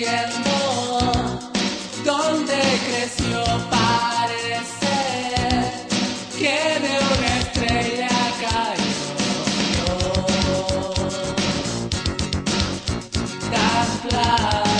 tiempo donde creció parecer que de una estrella cayó tan plana.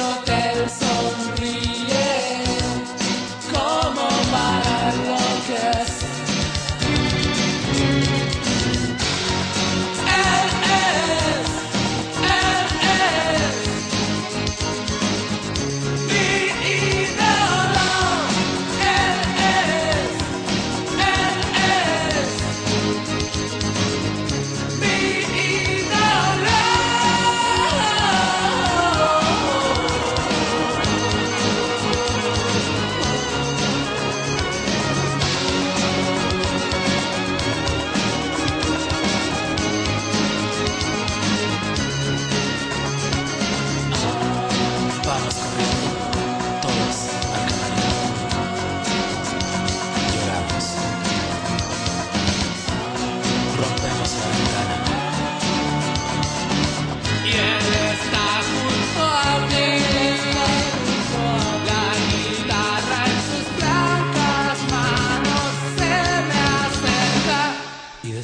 no te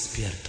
despierta.